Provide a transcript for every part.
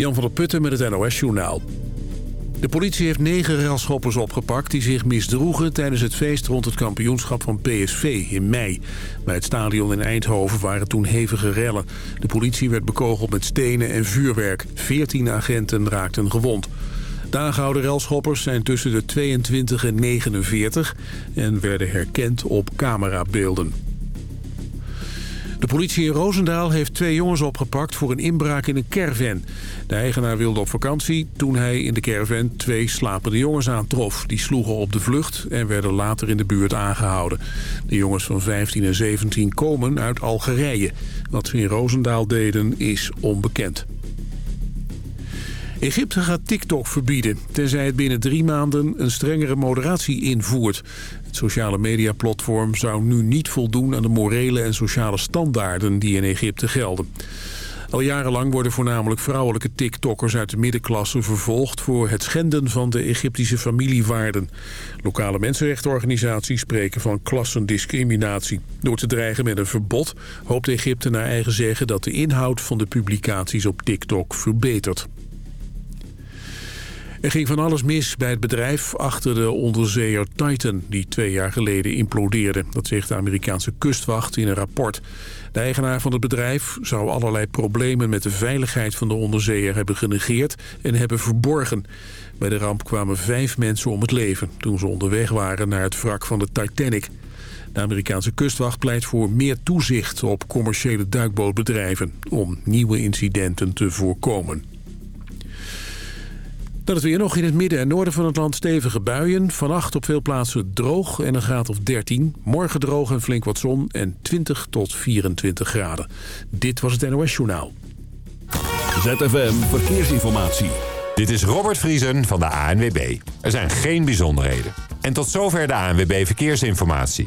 Jan van der Putten met het NOS-journaal. De politie heeft negen railschoppers opgepakt die zich misdroegen... tijdens het feest rond het kampioenschap van PSV in mei. Bij het stadion in Eindhoven waren toen hevige rellen. De politie werd bekogeld met stenen en vuurwerk. Veertien agenten raakten gewond. De aangehouden railschoppers zijn tussen de 22 en 49... en werden herkend op camerabeelden. De politie in Roosendaal heeft twee jongens opgepakt voor een inbraak in een caravan. De eigenaar wilde op vakantie toen hij in de caravan twee slapende jongens aantrof. Die sloegen op de vlucht en werden later in de buurt aangehouden. De jongens van 15 en 17 komen uit Algerije. Wat ze in Roosendaal deden is onbekend. Egypte gaat TikTok verbieden, tenzij het binnen drie maanden een strengere moderatie invoert. Het sociale mediaplatform zou nu niet voldoen aan de morele en sociale standaarden die in Egypte gelden. Al jarenlang worden voornamelijk vrouwelijke TikTokkers uit de middenklasse vervolgd voor het schenden van de Egyptische familiewaarden. Lokale mensenrechtenorganisaties spreken van klassendiscriminatie. Door te dreigen met een verbod hoopt Egypte naar eigen zeggen dat de inhoud van de publicaties op TikTok verbetert. Er ging van alles mis bij het bedrijf achter de onderzeeër Titan... die twee jaar geleden implodeerde. Dat zegt de Amerikaanse kustwacht in een rapport. De eigenaar van het bedrijf zou allerlei problemen met de veiligheid van de onderzeeër hebben genegeerd en hebben verborgen. Bij de ramp kwamen vijf mensen om het leven toen ze onderweg waren naar het wrak van de Titanic. De Amerikaanse kustwacht pleit voor meer toezicht op commerciële duikbootbedrijven om nieuwe incidenten te voorkomen. Dan het weer nog in het midden en noorden van het land stevige buien. Vannacht op veel plaatsen droog en een graad of 13. Morgen droog en flink wat zon en 20 tot 24 graden. Dit was het NOS Journaal. ZFM Verkeersinformatie. Dit is Robert Vriesen van de ANWB. Er zijn geen bijzonderheden. En tot zover de ANWB Verkeersinformatie.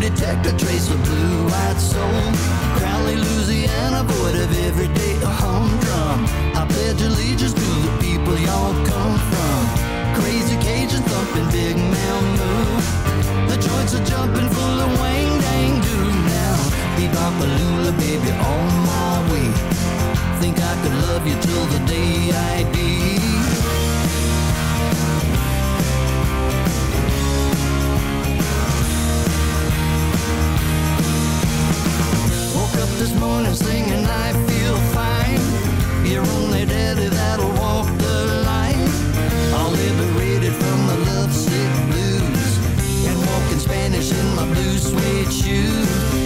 Detect a trace of blue-eyed soul. Crowley, Louisiana, void of everyday a humdrum. I pledge allegiance to the people y'all come from. Crazy Cajun thumping, big man move. The joints are jumping full of wang dang do now. Bebop a lula, baby, on my way. Think I could love you till the day I die. This morning singing I feel fine. You're only daddy that'll walk the line. All liberated from the lovesick blues. And walking Spanish in my blue suede shoes.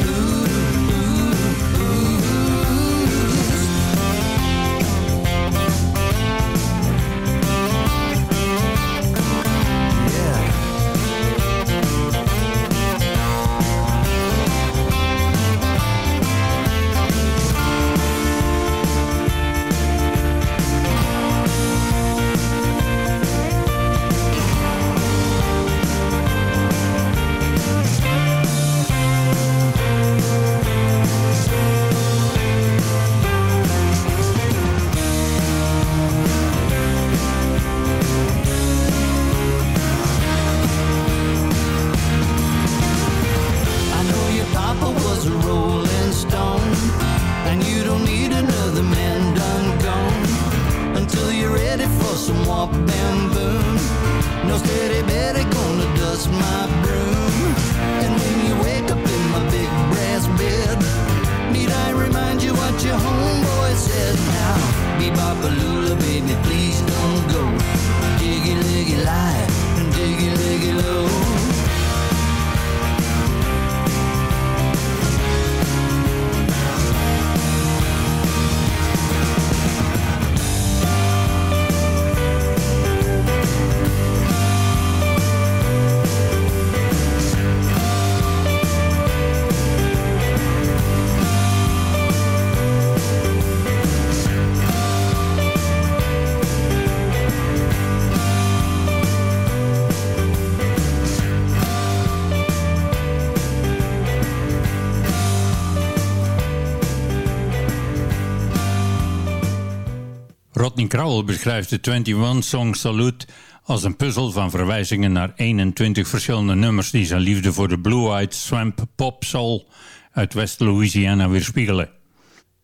Crowell beschrijft de 21 Song Salute als een puzzel van verwijzingen naar 21 verschillende nummers die zijn liefde voor de blue-eyed swamp pop soul uit West Louisiana weerspiegelen.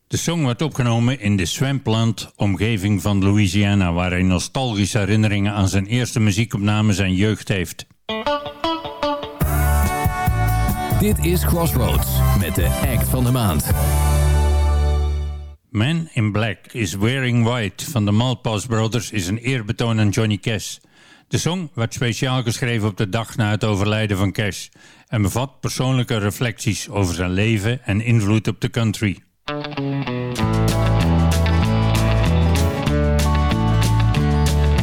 De song werd opgenomen in de Swampland omgeving van Louisiana waar hij nostalgische herinneringen aan zijn eerste muziekopname zijn jeugd heeft. Dit is Crossroads met de act van de maand. Man in Black is Wearing White van de Malpass Brothers is een eerbetoon aan Johnny Cash. De song werd speciaal geschreven op de dag na het overlijden van Cash en bevat persoonlijke reflecties over zijn leven en invloed op de country.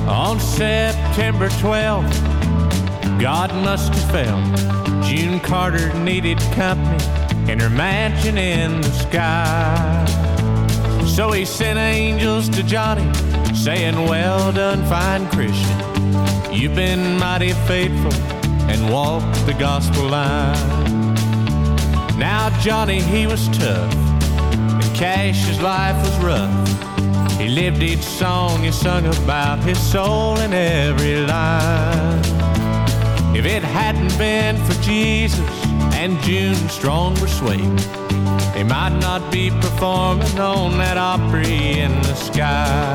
On September 12th, God must have felt June Carter needed company in her mansion in the sky. So he sent angels to Johnny, saying, Well done, fine Christian. You've been mighty faithful and walked the gospel line. Now, Johnny, he was tough, and Cash's life was rough. He lived each song he sung about his soul in every line. If it hadn't been for Jesus and June strong persuade, he might not be performing on that Opry in the sky.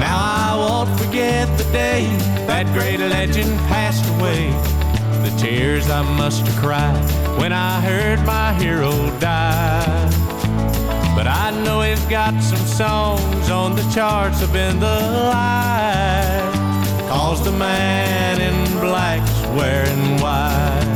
Now I won't forget the day that great legend passed away. The tears I must have cried when I heard my hero die. But I know he's got some songs on the charts up in the light. Cause the man in black's wearing white.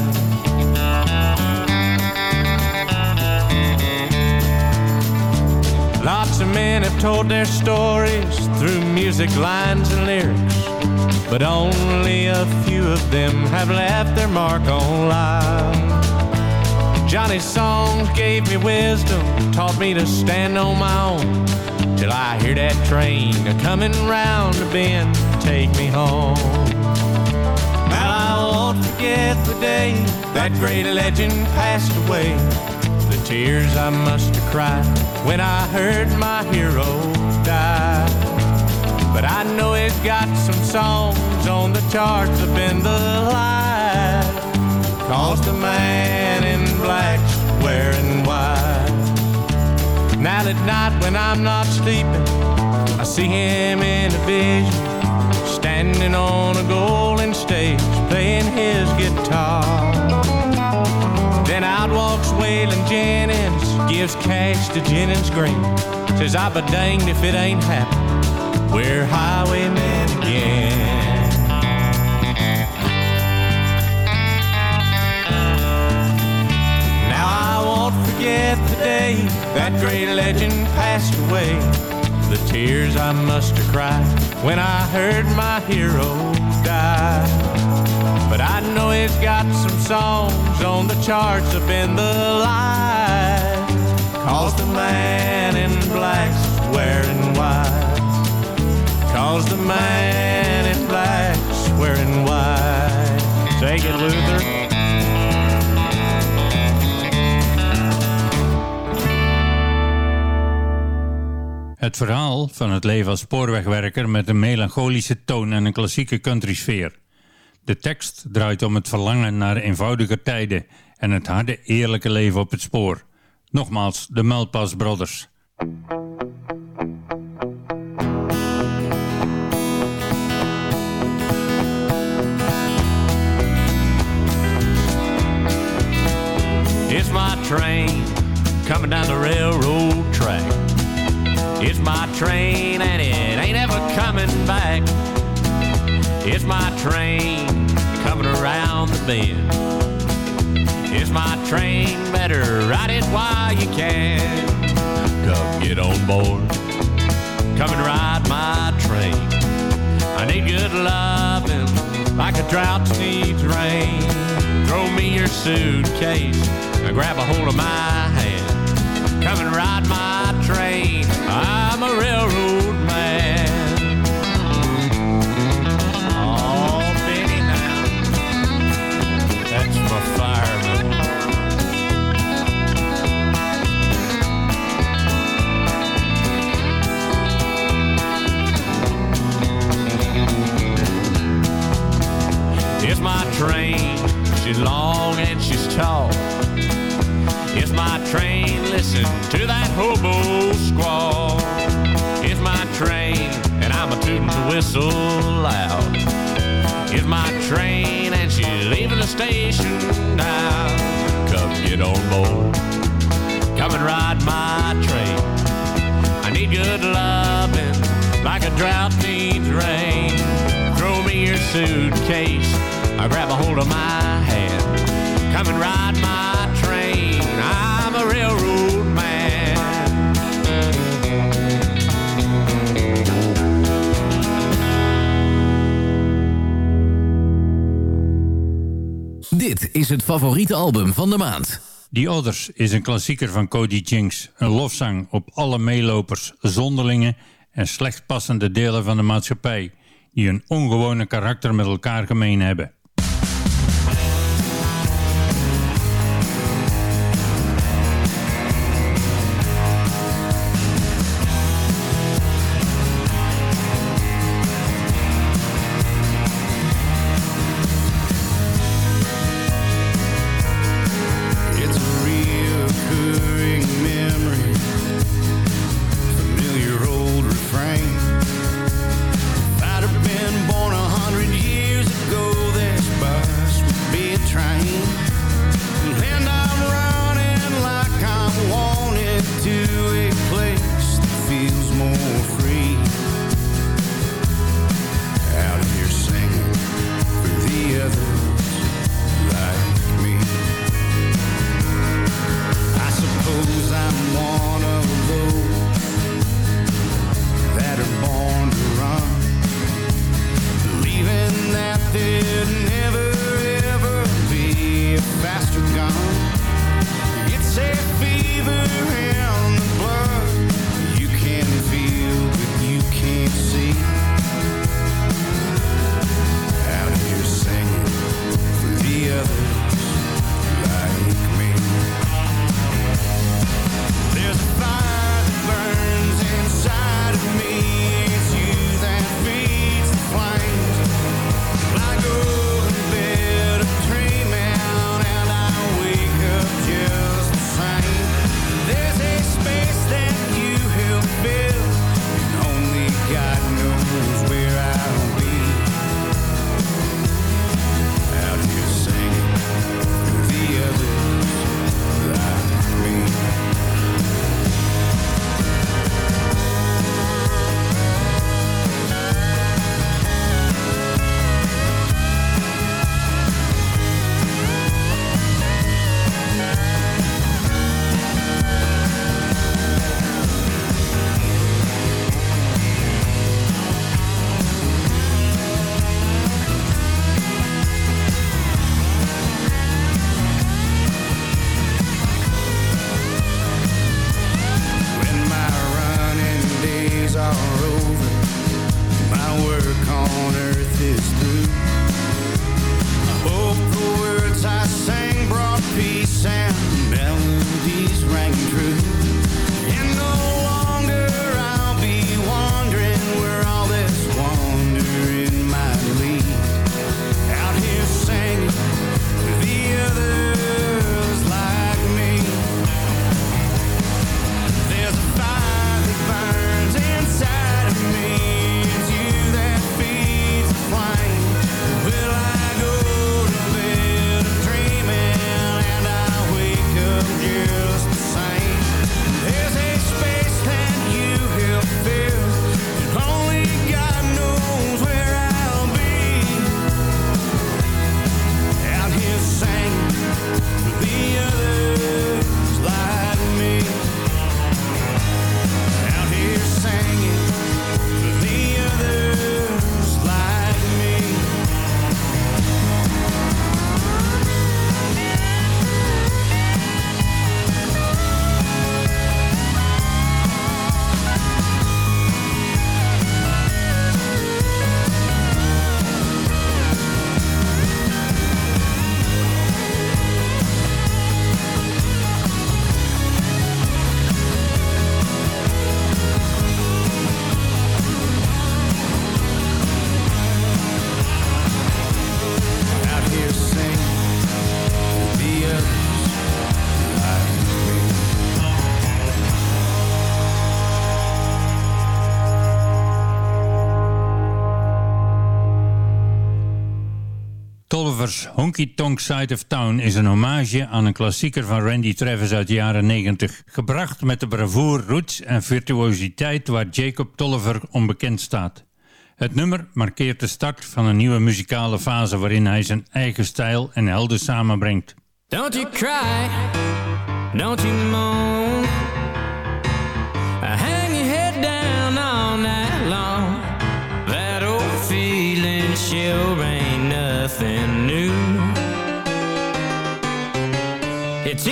Of men have told their stories through music lines and lyrics, but only a few of them have left their mark on life. Johnny's songs gave me wisdom, taught me to stand on my own, till I hear that train a coming round the bend, take me home. Now I won't forget the day that great legend passed away. Tears I must have cried when I heard my hero die. But I know he's got some songs on the charts up in the light. Cause the man in black's wearing white. Now at night when I'm not sleeping, I see him in a vision, standing on a golden stage, playing his guitar. Waylon Jennings, gives cash to Jennings Green, says I be danged if it ain't happened. We're highwaymen again. Now I won't forget the day that great legend passed away. The tears I must have cried when I heard my hero die. But I know he's got some songs on the charts up in the light. Cause the man in black's wearing white. Cause the man in black's wearing white. Take Luther. Het verhaal van het leven als spoorwegwerker met een melancholische toon en een klassieke country sfeer. De tekst draait om het verlangen naar eenvoudige tijden en het harde eerlijke leven op het spoor. Nogmaals, de Melpas Brothers. It's my train coming down the railroad track. It's my train and it ain't ever coming back. It's my train coming around the bend. It's my train, better ride it while you can. Come get on board, come and ride my train. I need good loving like a drought needs rain. Throw me your suitcase and grab a hold of my hand. Come and ride my train. I'm a railroad album van de maand. The Others is een klassieker van Cody Jinks. Een lofzang op alle meelopers, zonderlingen en slecht passende delen van de maatschappij... die een ongewone karakter met elkaar gemeen hebben. Tolliver's Honky Tonk Side of Town is een hommage aan een klassieker van Randy Travis uit de jaren 90. Gebracht met de bravoure, roots en virtuositeit waar Jacob Tolliver onbekend staat. Het nummer markeert de start van een nieuwe muzikale fase waarin hij zijn eigen stijl en helden samenbrengt. Don't you cry, don't you moan. Hang your head down all night long. That old feeling sure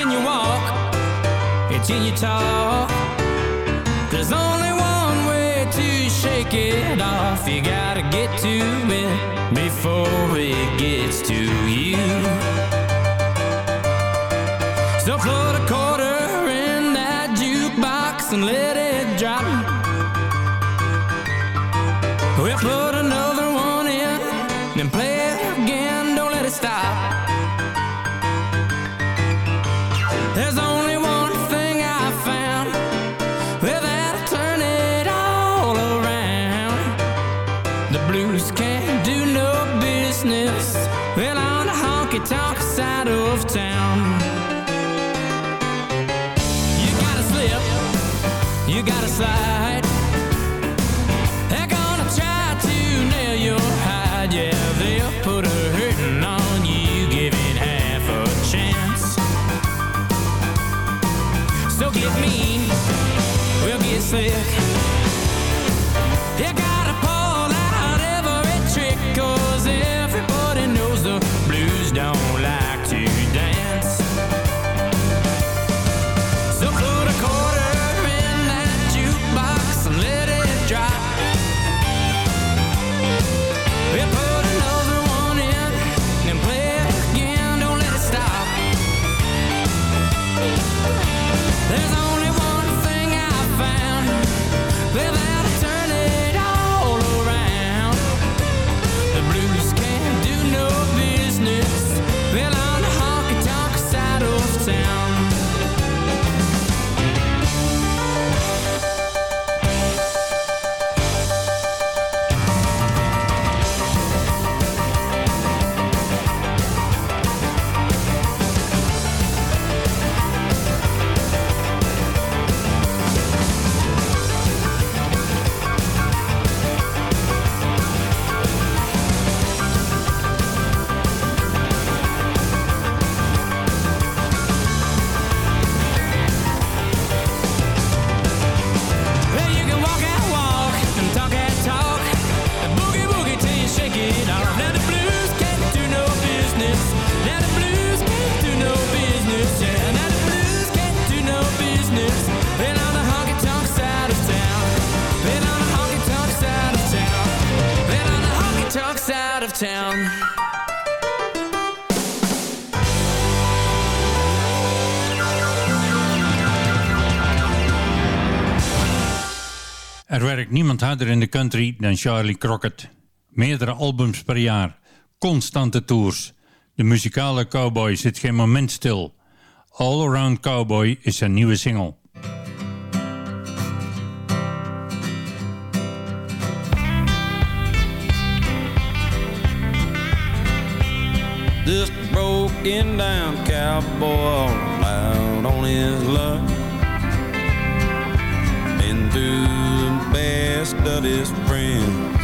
in your walk, it's in your talk. Niemand harder in de country dan Charlie Crockett. Meerdere albums per jaar, constante tours. De muzikale cowboy zit geen moment stil. All Around Cowboy is zijn nieuwe single. A broken down cowboy his luck. Best of his friends.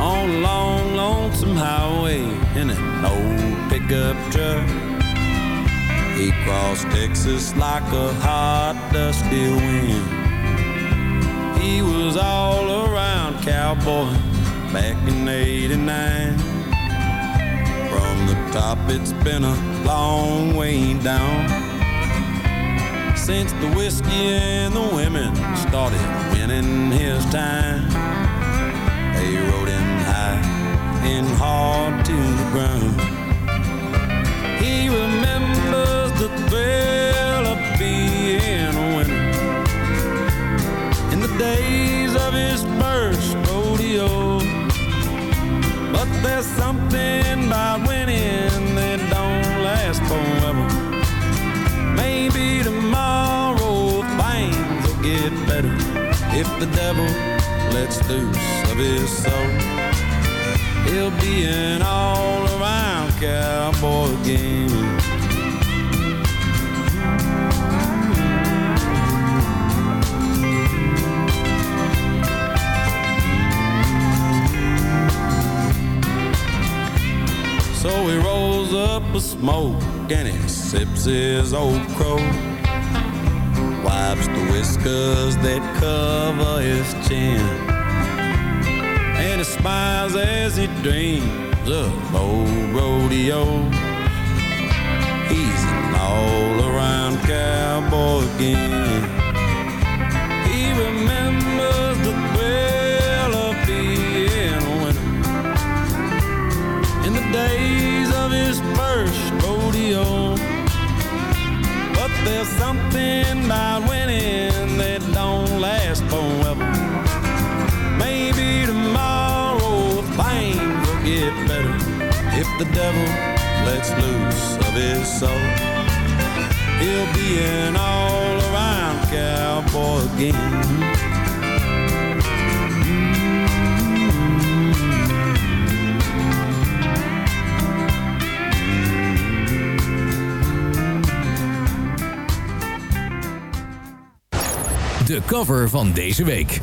On a long, lonesome highway in an old pickup truck. He crossed Texas like a hot, dusty wind. He was all around cowboy back in 89. From the top, it's been a long way down. Since the whiskey and the women started winning his time, they rode him high and hard to the ground. He remembers the thrill of being a winner in the days of his first rodeo. But there's something about winning if the devil lets loose of his soul. He'll be an all-around cowboy again. So he rolls up a smoke and he sips his old crow. Wipes the whiskers that cover his chin. And he smiles as he dreams of old rodeo. He's an all-around cowboy again. He remembers the thrill of being a winner in the days of his first rodeo. But there's something about the devil lets loose of his soul. He'll be an all-around cowboy again. De cover van deze week.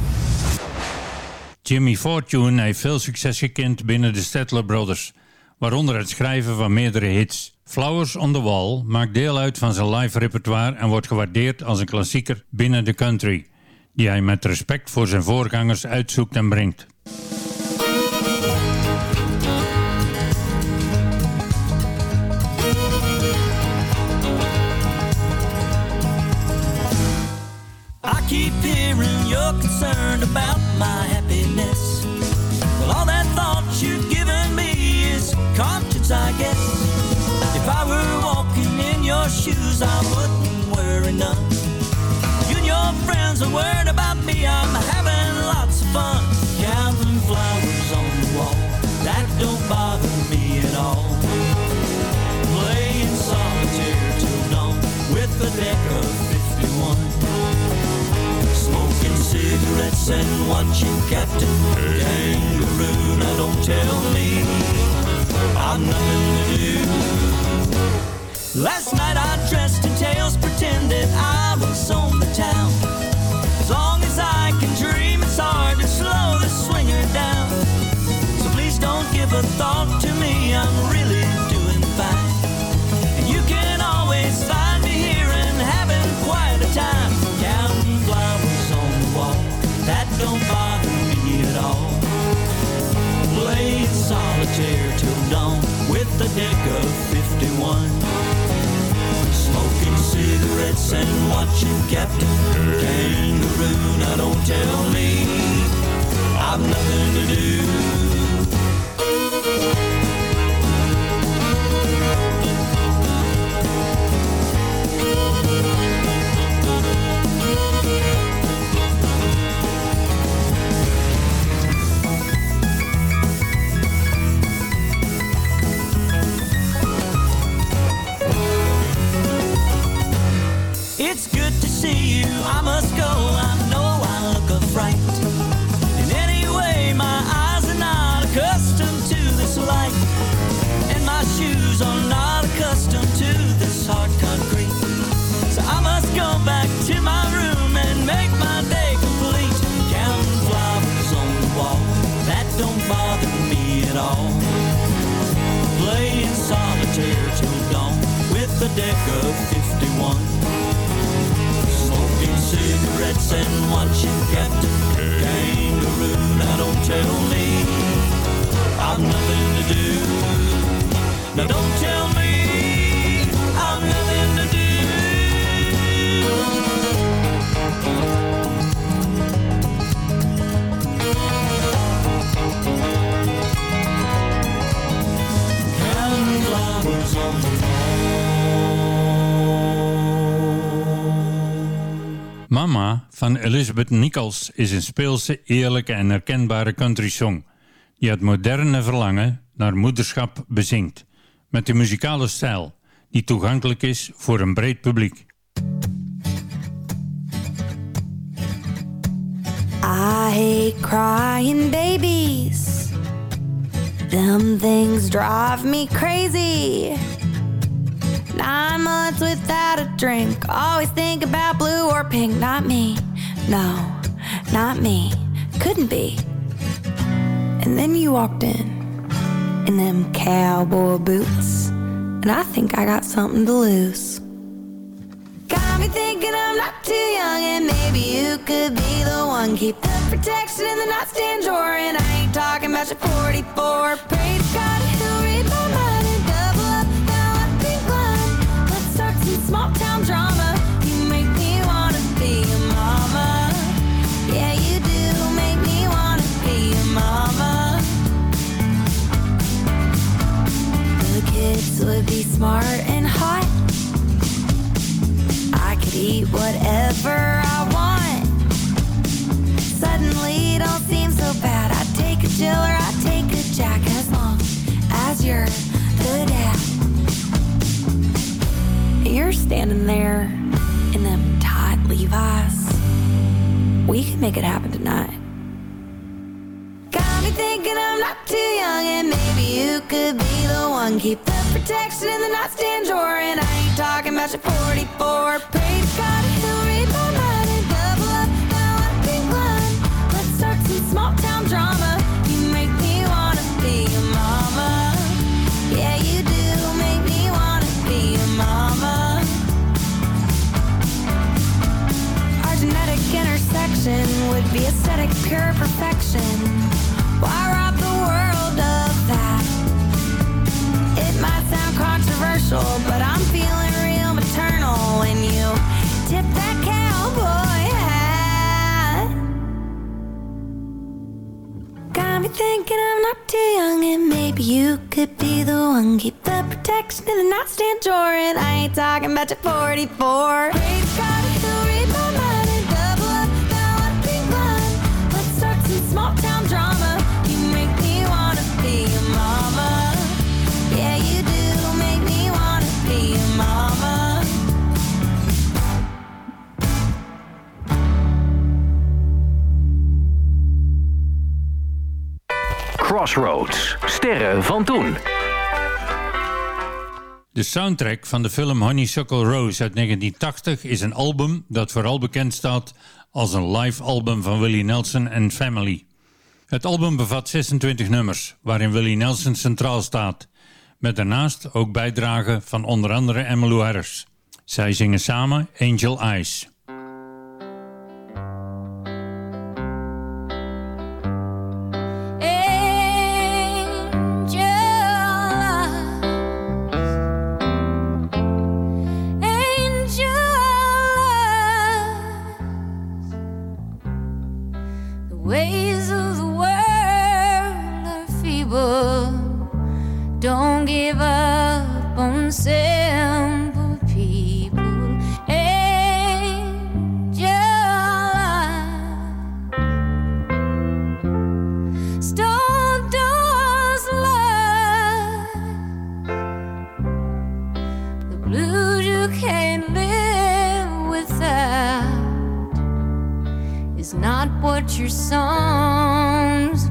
Jimmy Fortune heeft veel succes gekend binnen de Statler Brothers, waaronder het schrijven van meerdere hits. Flowers on the Wall maakt deel uit van zijn live repertoire en wordt gewaardeerd als een klassieker binnen de country, die hij met respect voor zijn voorgangers uitzoekt en brengt. I keep hearing you're concerned about my happiness. Conscience, I guess. If I were walking in your shoes, I wouldn't worry none. You and your friends are worried about me. I'm having lots of fun. Counting flowers on the wall. That don't bother me at all. Playing solitaire till dawn with a deck of 51. Smoking cigarettes and watching Captain Kangaroo. Now don't tell me I've nothing to do. Last night I dressed in tails, pretended I was on the town. Deck of 51. Smoking cigarettes and watching Captain Kangaroo. Now don't tell me I've nothing to do. Deck of 51 smoking cigarettes and watching Captain Kangaroo. Now don't tell me I've nothing to do. Now don't tell Mama van Elizabeth Nichols is een speelse, eerlijke en herkenbare country song die het moderne verlangen naar moederschap bezingt met een muzikale stijl die toegankelijk is voor een breed publiek. I hate crying babies. Them things drive me crazy. Nine months without a drink. Always think about blue or pink. Not me. No, not me. Couldn't be. And then you walked in in them cowboy boots. And I think I got something to lose. Got me thinking I'm not too young, and maybe you could be the one. Keep the protection in the nightstand drawer, and I ain't talking about your 44. Pray to God kids would be smart and hot. I could eat whatever I want. Suddenly, it don't seem so bad. I take a Jill or I take a Jack as long as you're the dad. You're standing there in them tight Levi's. We can make it happen tonight. Thinking I'm not too young, and maybe you could be the one. Keep the protection in the nightstand drawer, and I ain't talking about your 44. Pray to God he'll read my mind and double up now I line. Let's start some small town drama. You make me wanna be a mama. Yeah, you do make me wanna be a mama. Our genetic intersection would be aesthetic pure perfection. Controversial, but I'm feeling real maternal when you tip that cowboy hat. Got me thinking I'm not too young, and maybe you could be the one. Keep the protection in the nightstand drawer, and I ain't talking about your 44. Pray Crossroads. Sterren van toen. De soundtrack van de film Honeysuckle Rose uit 1980 is een album dat vooral bekend staat als een live album van Willie Nelson en Family. Het album bevat 26 nummers, waarin Willie Nelson centraal staat, met daarnaast ook bijdragen van onder andere Emmylou Harris. Zij zingen samen Angel Eyes. Feeble. Don't give up on simple people. Angel. Stone doors love. The blues you can't live without is not what your song's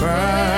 burn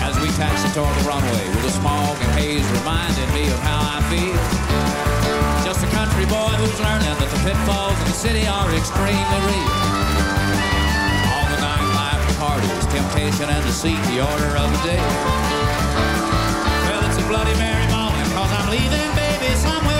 As we taxi toward the runway with the smog and haze reminding me of how I feel. Just a country boy who's learning that the pitfalls in the city are extremely real. All the nightlife parties, temptation and deceit, the order of the day. Well, it's a Bloody Mary morning, i I'm leaving, baby, somewhere.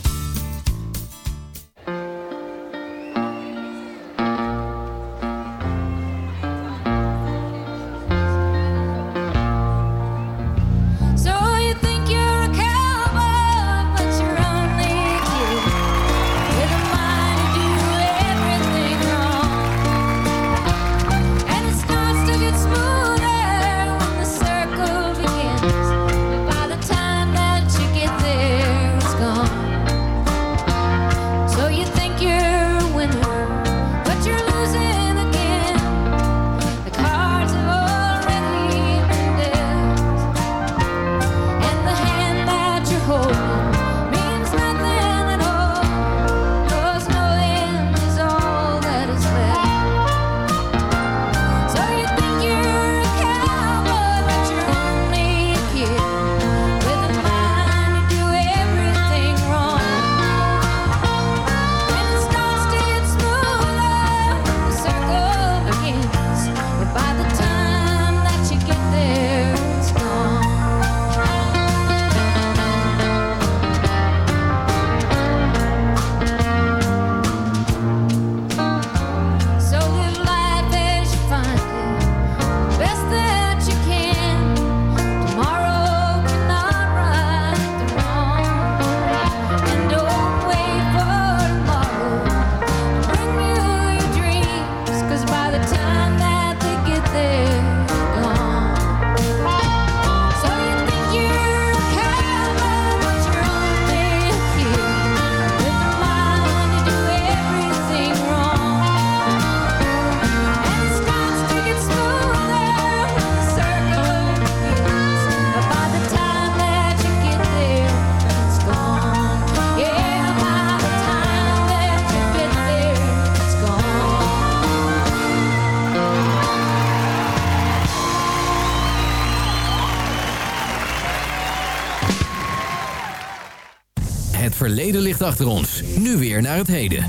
Ons. Nu weer naar het heden.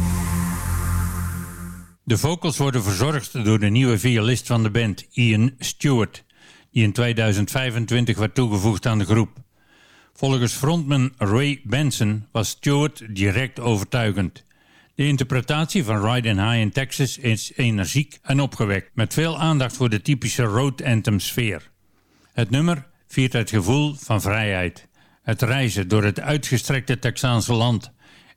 De vocals worden verzorgd door de nieuwe violist van de band, Ian Stewart, die in 2025 werd toegevoegd aan de groep. Volgens frontman Ray Benson was Stewart direct overtuigend. De interpretatie van Riding High in Texas is energiek en opgewekt, met veel aandacht voor de typische road anthem sfeer. Het nummer viert het gevoel van vrijheid, het reizen door het uitgestrekte Texaanse land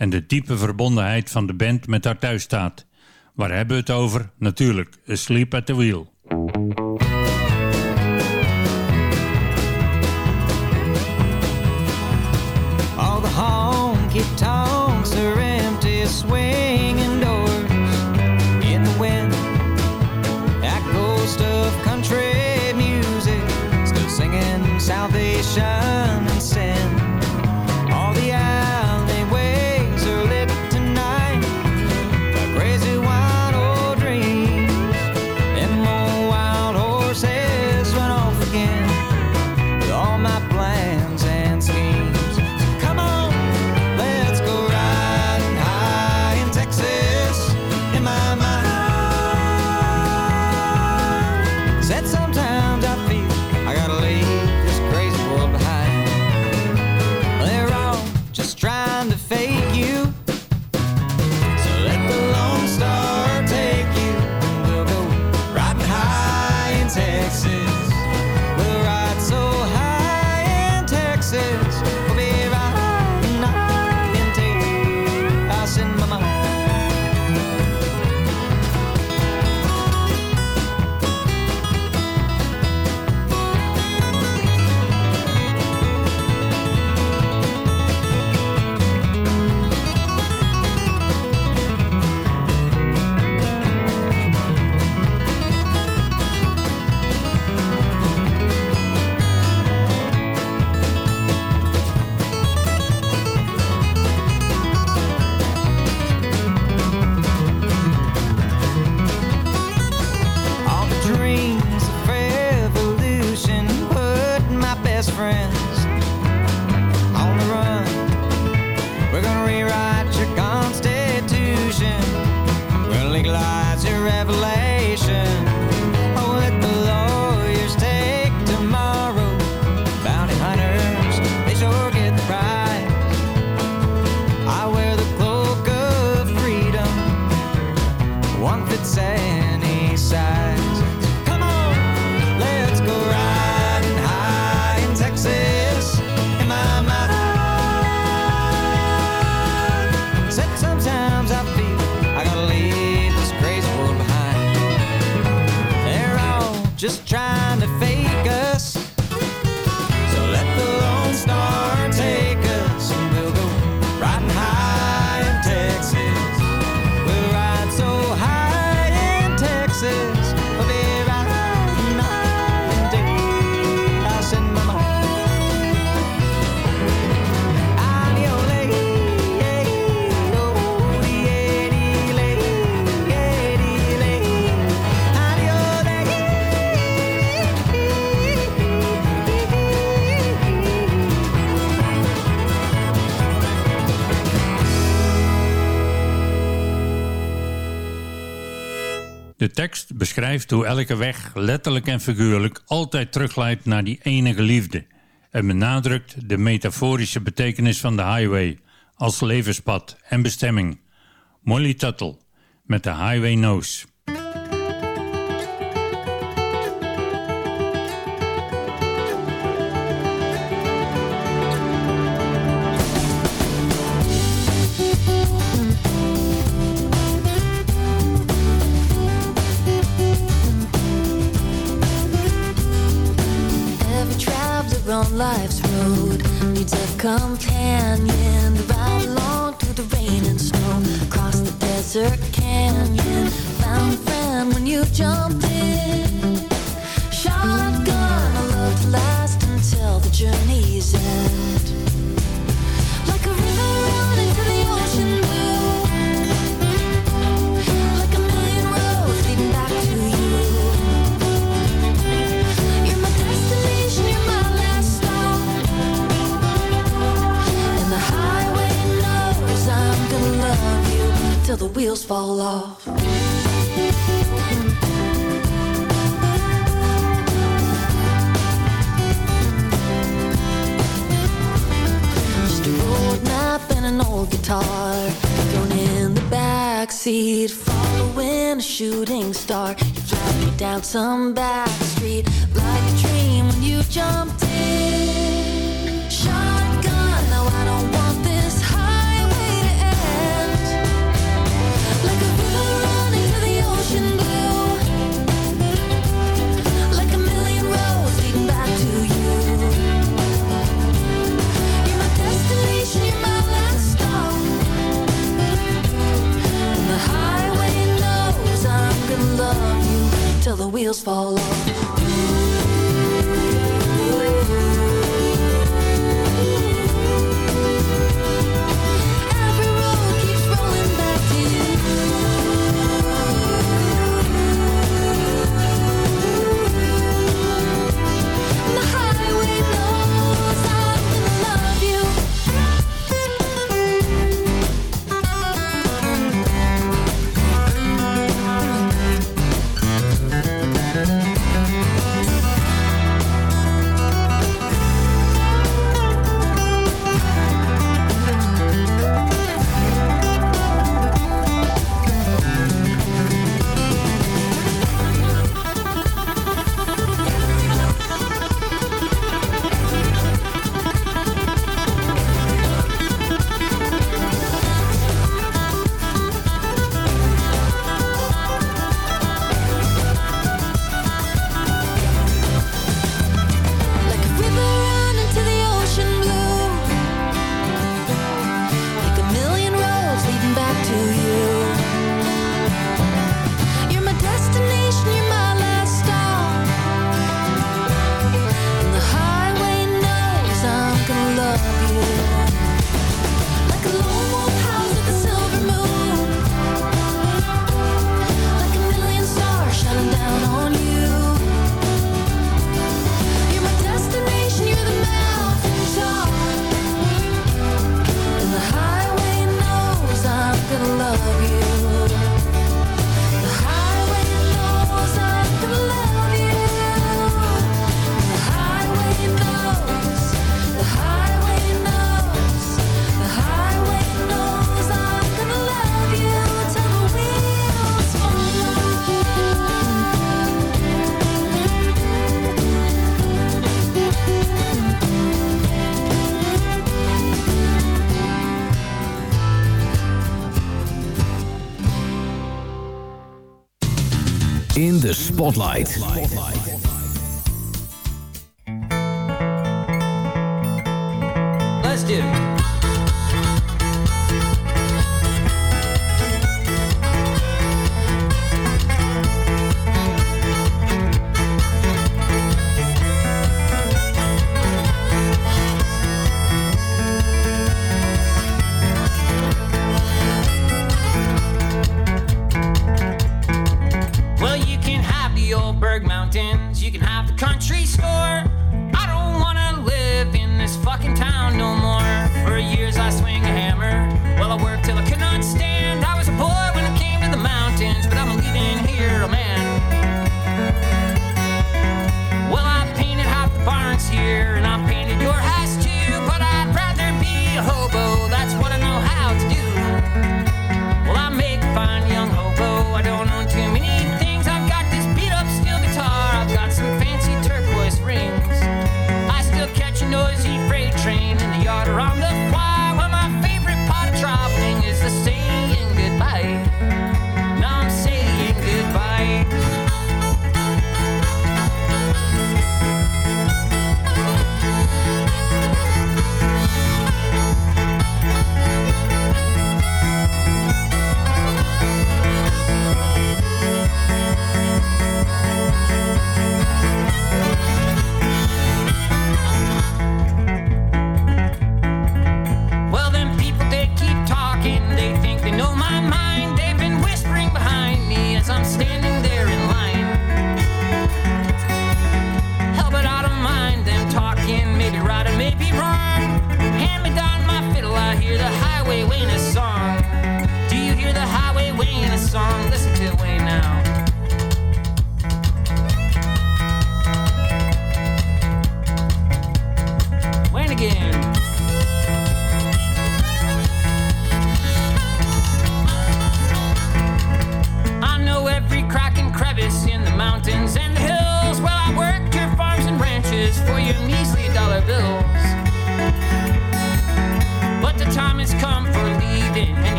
en de diepe verbondenheid van de band met haar thuisstaat. Waar hebben we het over? Natuurlijk, Asleep at the Wheel. All the just trying tekst beschrijft hoe elke weg, letterlijk en figuurlijk, altijd terugleidt naar die enige liefde. En benadrukt de metaforische betekenis van de highway als levenspad en bestemming. Molly Tuttle met de Highway Nose. Road needs a companion to ride along through the rain and snow, across the desert canyon. Found a friend when you jump in. Shotgun, a love to last until the journey's end. the wheels fall off. Just a road map and an old guitar thrown in the backseat, following a shooting star. You drive me down some back street like a dream when you jumped wheels fall off. Spotlight.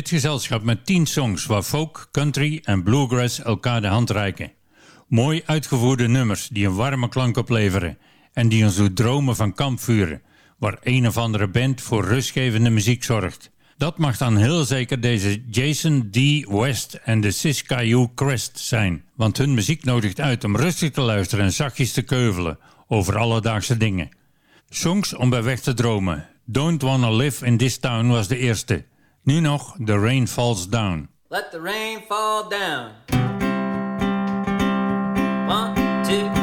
dit gezelschap met 10 songs waar folk, country en bluegrass elkaar de hand reiken. Mooi uitgevoerde nummers die een warme klank opleveren en die ons doen dromen van kampvuren, waar een of andere band voor rustgevende muziek zorgt. Dat mag dan heel zeker deze Jason D. West en de Siskayou Crest zijn, want hun muziek nodigt uit om rustig te luisteren en zachtjes te keuvelen over alledaagse dingen. Songs om bij weg te dromen. Don't Wanna Live in This Town was de eerste. Nu nog The Rain Falls Down. Let the rain fall down. One, two,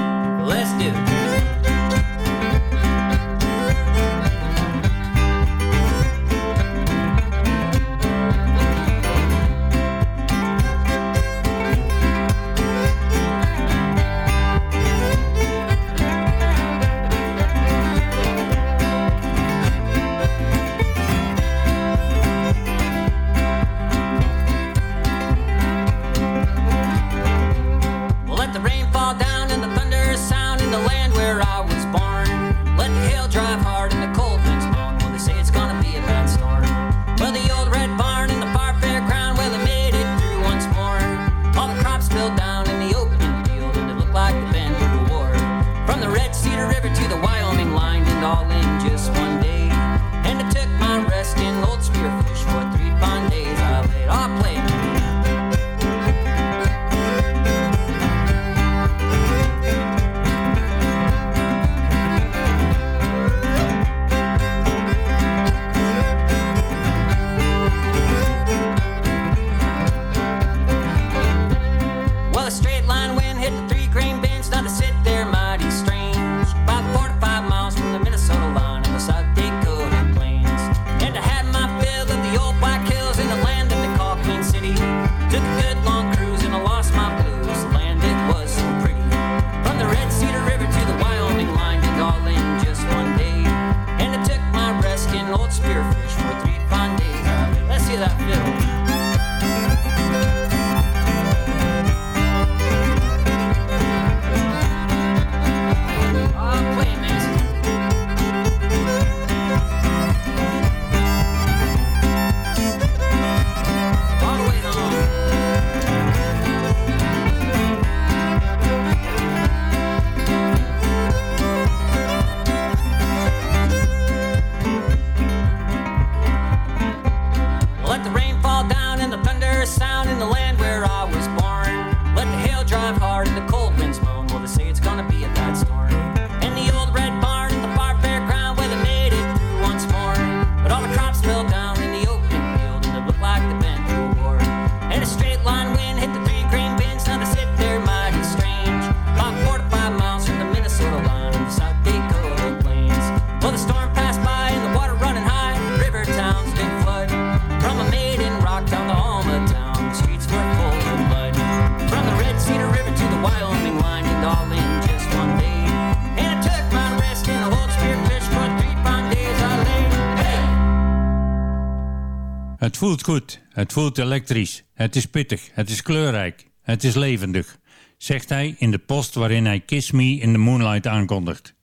Het voelt goed, het voelt elektrisch, het is pittig, het is kleurrijk, het is levendig, zegt hij in de post waarin hij Kiss Me in the Moonlight aankondigt.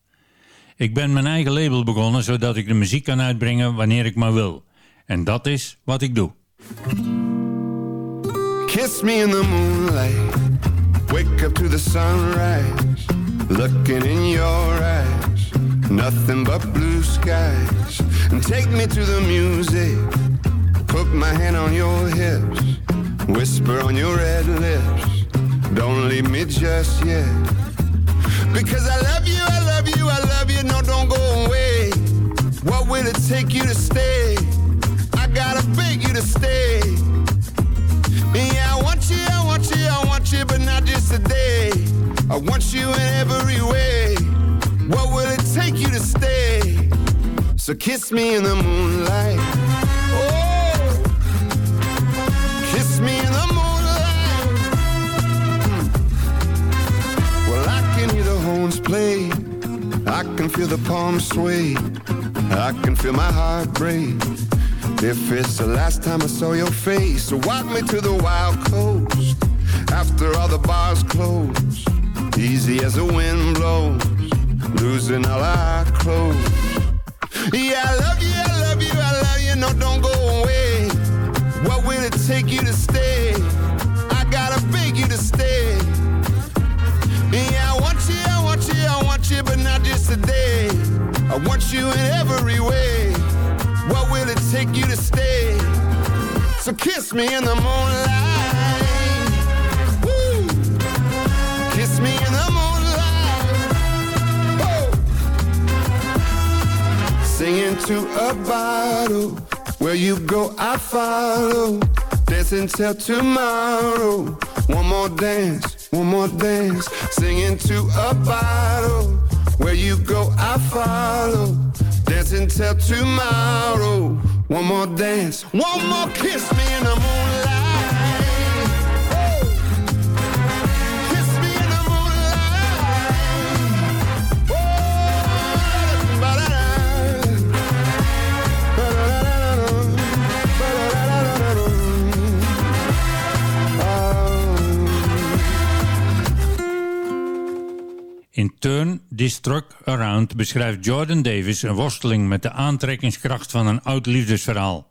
Ik ben mijn eigen label begonnen zodat ik de muziek kan uitbrengen wanneer ik maar wil. En dat is wat ik doe. Kiss me in the moonlight. Wake up to the sunrise. Looking in your eyes. Nothing but blue skies. And take me to the music. Put my hand on your hips, whisper on your red lips. Don't leave me just yet. Because I love you, I love you, I love you. No, don't go away. What will it take you to stay? I gotta beg you to stay. Yeah, I want you, I want you, I want you, but not just today. I want you in every way. What will it take you to stay? So kiss me in the moonlight. Oh. Horns play. I can feel the palms sway. I can feel my heart break. If it's the last time I saw your face, so walk me to the wild coast. After all the bars close, easy as the wind blows, losing all our clothes. Yeah, I love you, I love you, I love you, no, don't go away. What will it take you to stay? I want you in every way. What will it take you to stay? So kiss me in the moonlight. Woo! Kiss me in the moonlight. Oh! Singing to a bottle. Where you go, I follow. Dancing till tomorrow. One more dance, one more dance. Singing to a bottle. Where you go, I follow. Dancing till tomorrow. One more dance, one more kiss me in the moonlight. In Turn This Truck Around beschrijft Jordan Davis een worsteling met de aantrekkingskracht van een oud liefdesverhaal.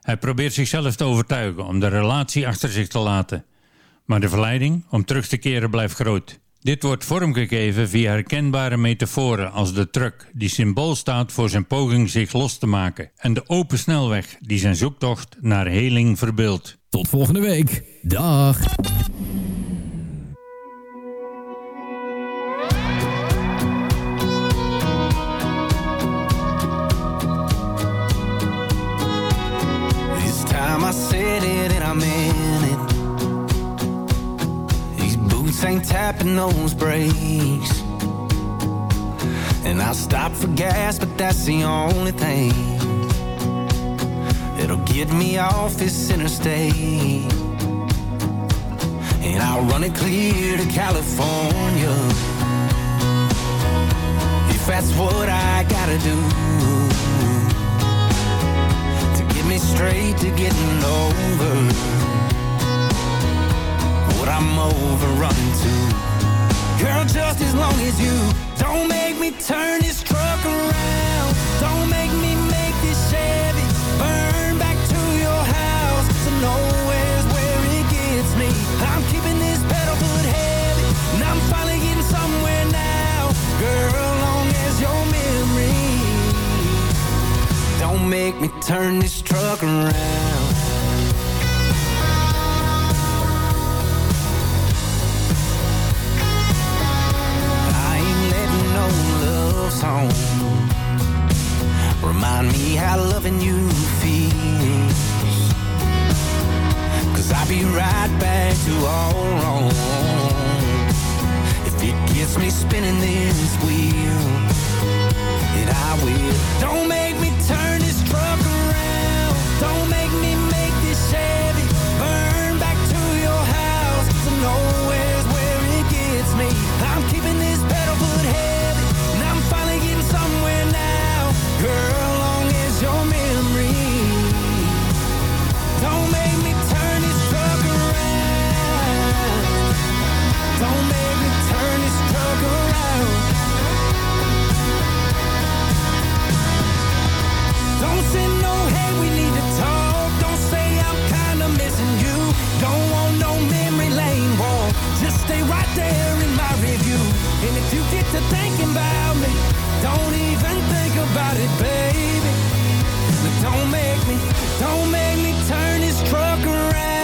Hij probeert zichzelf te overtuigen om de relatie achter zich te laten. Maar de verleiding om terug te keren blijft groot. Dit wordt vormgegeven via herkenbare metaforen als de truck die symbool staat voor zijn poging zich los te maken en de open snelweg die zijn zoektocht naar heling verbeeldt. Tot volgende week. Dag. Boots ain't tapping those brakes. And I'll stop for gas, but that's the only thing that'll get me off this interstate. And I'll run it clear to California. If that's what I gotta do to get me straight to getting over I'm overrunning too Girl, just as long as you don't make me turn this truck around, don't make me make this Chevy burn back to your house. So nowhere's where it gets me. I'm keeping this pedal foot heavy, and I'm finally getting somewhere now. Girl, long as your memory don't make me turn this truck around. Love song remind me how loving you feels. Cause I'll be right back to all wrong if it gets me spinning this wheel. And I will. Don't make stay right there in my review. And if you get to thinking about me, don't even think about it, baby. But don't make me, don't make me turn this truck around.